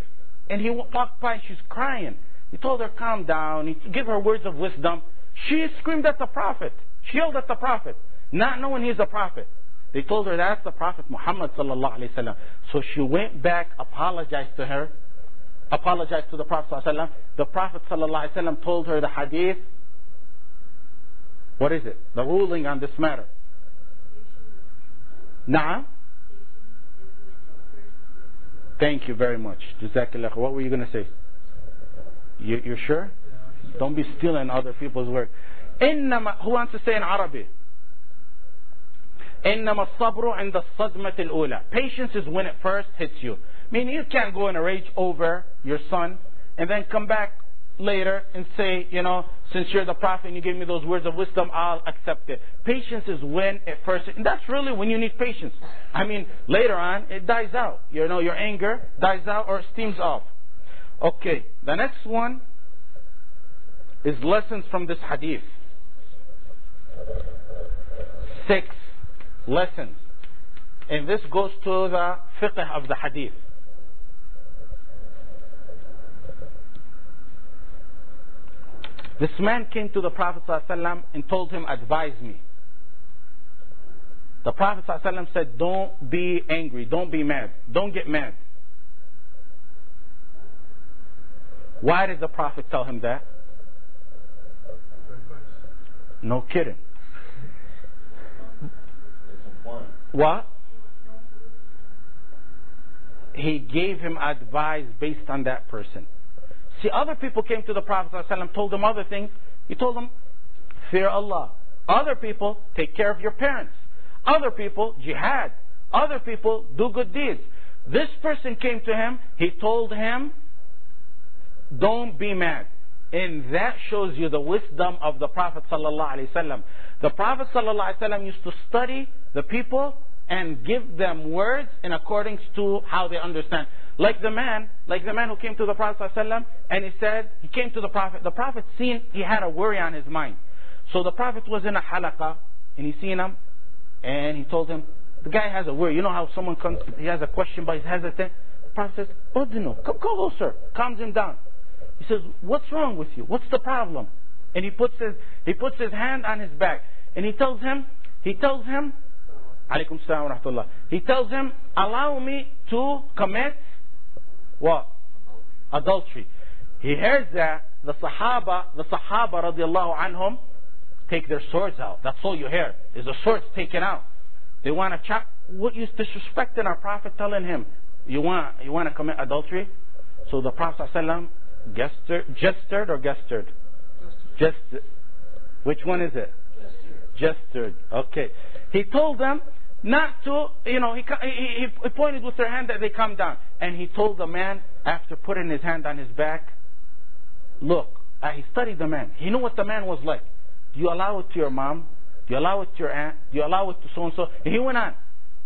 And he walked by and she's crying. He told her, calm down. He gave her words of wisdom. She screamed at the Prophet. She yelled at the Prophet, not knowing he's a Prophet. They told her that's the Prophet Muhammad wasallam. So she went back, apologized to her, apologized to the Prophet wasallam. The Prophet wasallam told her the hadith. What is it? The ruling on this matter. Na'am? Thank you very much. Jazakallah. What were you going to say? You, you're sure? Don't be stealing other people's work. إنما who wants to say in Arabic? إنما الصبر عند الصدمة الأولى. Patience is when it first hits you. I mean, you can't go in a rage over your son and then come back later and say, you know, since you're the prophet and you gave me those words of wisdom, I'll accept it. Patience is when first, and that's really when you need patience. I mean, later on, it dies out. You know, your anger dies out or steams off. Okay, the next one is lessons from this hadith. Six lessons. And this goes to the fiqh of the hadith. This man came to the Prophet ﷺ and told him, advise me. The Prophet ﷺ said, don't be angry, don't be mad, don't get mad. Why did the Prophet tell him that? No kidding. What? He gave him advice based on that person. See, other people came to the Prophet ﷺ, told him other things. He told them, fear Allah. Other people, take care of your parents. Other people, jihad. Other people, do good deeds. This person came to him, he told him, don't be mad. And that shows you the wisdom of the Prophet ﷺ. The Prophet ﷺ used to study the people and give them words in accordance to how they understand. Like the man, like the man who came to the Prophet ﷺ and he said, he came to the Prophet. The Prophet seen he had a worry on his mind. So the Prophet was in a halaqah and he seen him and he told him, the guy has a worry. You know how someone comes, he has a question but he's hesitant. The Prophet says, oh, Udnu, come closer. Calms him down. He says, what's wrong with you? What's the problem? And he puts his, he puts his hand on his back and he tells him, he tells him, alaykum salam wa rahmatullah. He tells him, allow me to commit what? Adultery. He hears that the Sahaba, the Sahaba radiallahu anhum, take their swords out. That's all you hear, is the swords taken out. They want to chop, what you disrespecting our Prophet telling him, you want, you want to commit adultery? So the Prophet ﷺ gestured, gestured or gestured? Gestured. Which one is it? Gestured. Okay. He told them not to, you know, he, he, he pointed with their hand that they come down. And he told the man, after putting his hand on his back, look, he studied the man. He knew what the man was like. Do you allow it to your mom? Do you allow it to your aunt? Do you allow it to so and so? And he went on.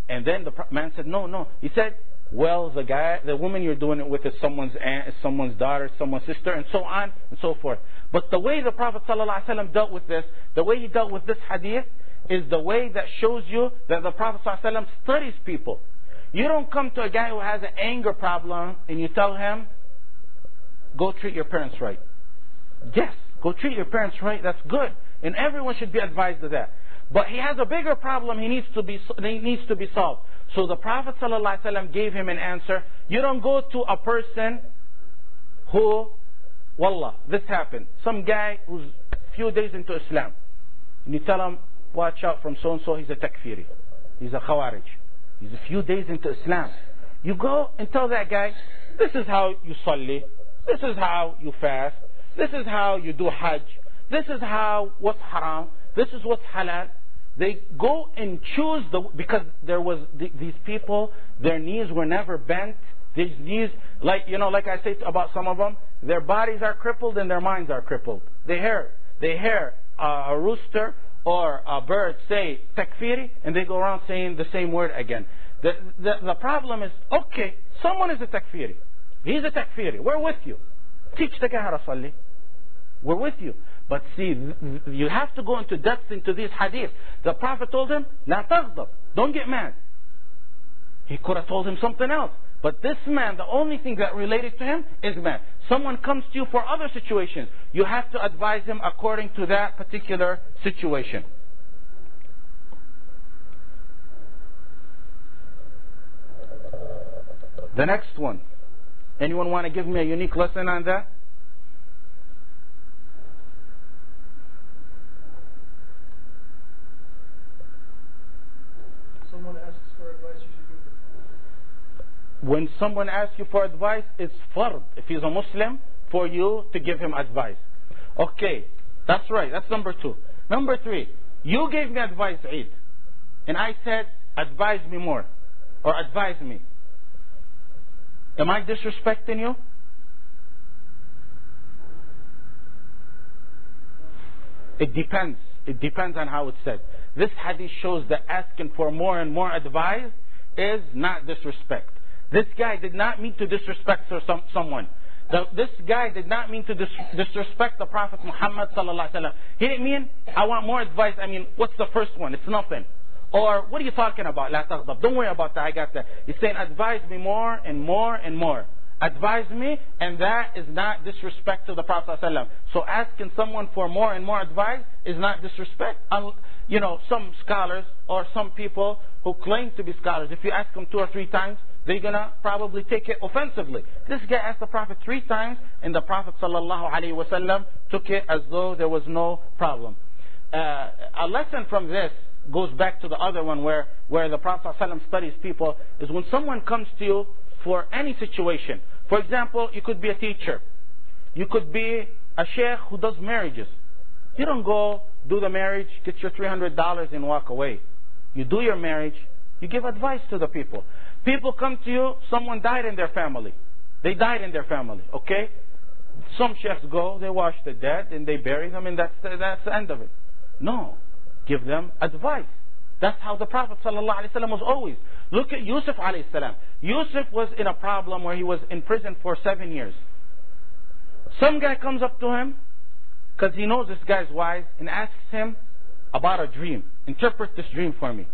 And then the man said, no, no. He said, well, the guy, the woman you're doing it with is someone's aunt, is someone's daughter, someone's sister, and so on and so forth. But the way the Prophet ﷺ dealt with this, the way he dealt with this hadith, is the way that shows you that the Prophet ﷺ studies people. You don't come to a guy who has an anger problem and you tell him, go treat your parents right. Yes, go treat your parents right, that's good. And everyone should be advised of that. But he has a bigger problem he needs to be, needs to be solved. So the Prophet ﷺ gave him an answer. You don't go to a person who, wallah, this happened. Some guy who's a few days into Islam. And you tell him, watch out from so and so, he's a takfiri. He's a khawarij. He's a few days into Islam. You go and tell that guy, this is how you salli. This is how you fast. This is how you do hajj. This is how, what's haram. This is what's halal. They go and choose the, because there was, these people, their knees were never bent. These knees, like, you know, like I say about some of them, their bodies are crippled and their minds are crippled. they hear, they hear uh, a rooster or a bird say takfiri, and they go around saying the same word again. The, the, the problem is, okay, someone is a takfiri. He's a takfiri. We're with you. Teach the guy how to salli. We're with you. But see, you have to go into depth into these hadith. The Prophet told him, لا تغضب. Don't get mad. He could have told him something else. But this man, the only thing that related to him is man. Someone comes to you for other situations. You have to advise him according to that particular situation. The next one. Anyone want to give me a unique lesson on that? Someone asks for advice, you should give it. When someone asks you for advice, it's fard, if he's a Muslim, for you to give him advice. Okay, that's right, that's number two. Number three, you gave me advice, Eid, and I said, advise me more, or advise me. Am I disrespecting you? It depends. It depends on how it's said. This hadith shows that asking for more and more advice is not disrespect. This guy did not mean to disrespect some, someone. The, this guy did not mean to dis disrespect the Prophet Muhammad sallallahu alaihi wasallam. He didn't mean, I want more advice. I mean, what's the first one? It's nothing. Or, what are you talking about? La taghdab. Don't worry about that. I got that. He's saying, advise me more and more and more. Advise me, and that is not disrespect to the Prophet ﷺ. So asking someone for more and more advice is not disrespect. You know, some scholars or some people who claim to be scholars, if you ask them two or three times, they're gonna probably take it offensively. This guy asked the Prophet three times, and the Prophet ﷺ took it as though there was no problem. Uh, a lesson from this goes back to the other one where, where the Prophet ﷺ studies people is when someone comes to you for any situation. For example, you could be a teacher. You could be a sheikh who does marriages. You don't go do the marriage, get your $300 and walk away. You do your marriage, you give advice to the people. People come to you, someone died in their family. They died in their family, okay? Some sheikhs go, they wash the dead and they bury them and that's the, that's the end of it. No. Give them advice. That's how the Prophet ﷺ was always. Look at Yusuf salam. Yusuf was in a problem where he was in prison for seven years. Some guy comes up to him because he knows this guy's wise and asks him about a dream. Interpret this dream for me.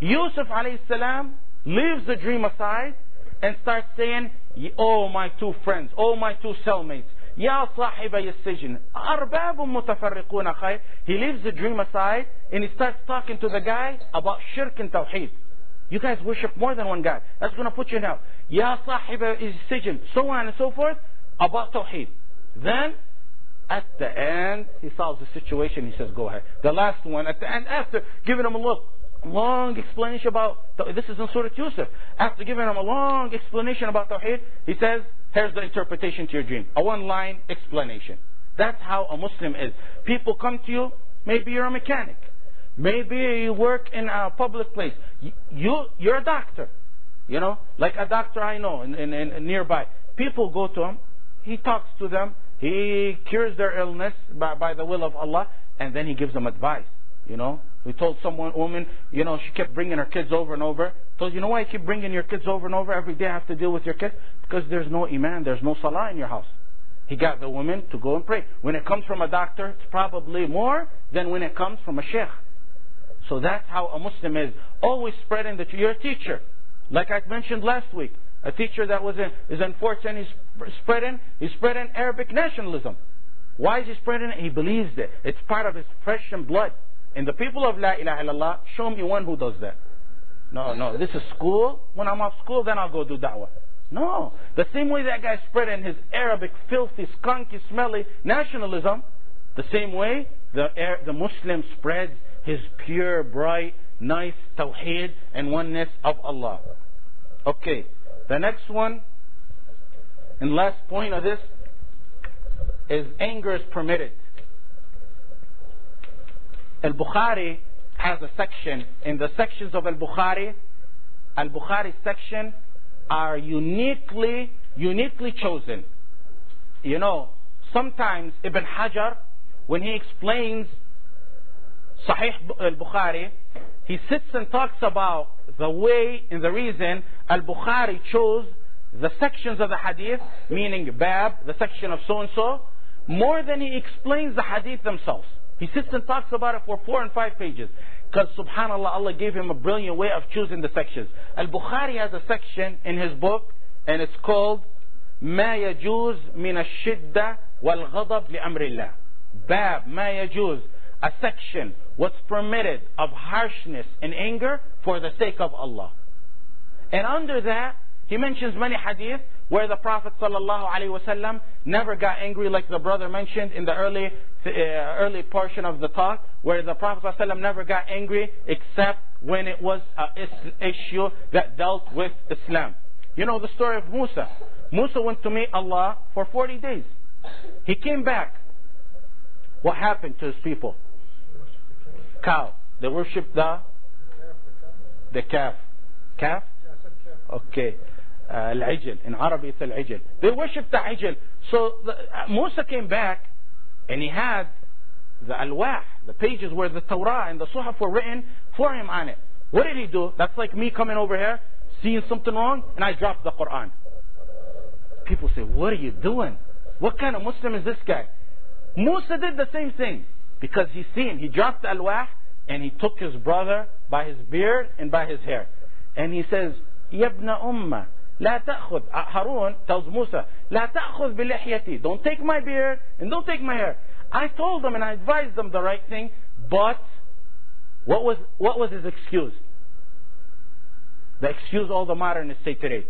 Yusuf salam leaves the dream aside and starts saying, Oh my two friends, oh my two cellmates, يا صاحبي السجن أرباب متفرقون خير He leaves the dream aside and he starts talking to the guy about shirk and tawheed. You guys worship more than one God. That's going to put you out. يا صاحب السجن So on and so forth about tawheed. Then at the end, he solves the situation. He says, go ahead. The last one, at the end, after giving him a look, long explanation about, this is in Surah Yusuf. After giving him a long explanation about Tawheed, he says, here's the interpretation to your dream. A one-line explanation. That's how a Muslim is. People come to you, maybe you're a mechanic. Maybe you work in a public place. You, you're a doctor. You know, like a doctor I know in, in, in nearby. People go to him, he talks to them, he cures their illness by, by the will of Allah, and then he gives them advice. You know, we told someone, woman, you know, she kept bringing her kids over and over. Told you know why you keep bringing your kids over and over every day? I have to deal with your kids because there's no iman, there's no salah in your house. He got the woman to go and pray. When it comes from a doctor, it's probably more than when it comes from a sheikh. So that's how a Muslim is. Always spreading that you're a teacher. Like I mentioned last week, a teacher that was in, is unfortunate, he's spreading, he's spreading Arabic nationalism. Why is he spreading it? He believes it. It's part of his flesh and blood. And the people of La ilaha illallah, show me one who does that. No, no, this is school. When I'm off school, then I'll go do da'wah. No. The same way that guy spreading his Arabic, filthy, skunky, smelly nationalism, the same way the, the Muslim spreads his pure, bright, nice tawheed and oneness of Allah. Okay. The next one, and last point of this, is anger is permitted. Al-Bukhari has a section. In the sections of Al-Bukhari, Al-Bukhari section are uniquely, uniquely chosen. You know, sometimes Ibn Hajar, when he explains Sahih al-Bukhari, he sits and talks about the way and the reason al-Bukhari chose the sections of the hadith, meaning Bab, the section of so-and-so, more than he explains the hadith themselves. He sits and talks about it for four and five pages. Because subhanAllah, Allah gave him a brilliant way of choosing the sections. Al-Bukhari has a section in his book, and it's called ما يجوز من الشدة والغضب لأمر الله. Bab, ما يجوز, a section, what's permitted of harshness and anger for the sake of Allah. And under that, he mentions many hadith where the Prophet ﷺ never got angry like the brother mentioned in the early, uh, early portion of the talk, where the Prophet ﷺ never got angry except when it was an issue that dealt with Islam. You know the story of Musa. Musa went to meet Allah for 40 days. He came back. What happened to his people? Cow. They worshipped the the calf. Calf? Okay. Uh, العجل. In Arabic it's العجل. They worshipped the عجل. So the, uh, Musa came back and he had the alwah, the pages where the Torah and the Suhaf were written for him on it. What did he do? That's like me coming over here, seeing something wrong, and I drop the Quran. People say, what are you doing? What kind of Muslim is this guy? Musa did the same thing because he seen, he dropped the alwah and he took his brother by his beard and by his hair. And he says, يَبْنَ أُمَّةِ لا تأخذ Harun tells Musa لا تأخذ بلحيتي don't take my beard and don't take my hair I told them and I advised them the right thing but what was what was his excuse the excuse all the modernists say today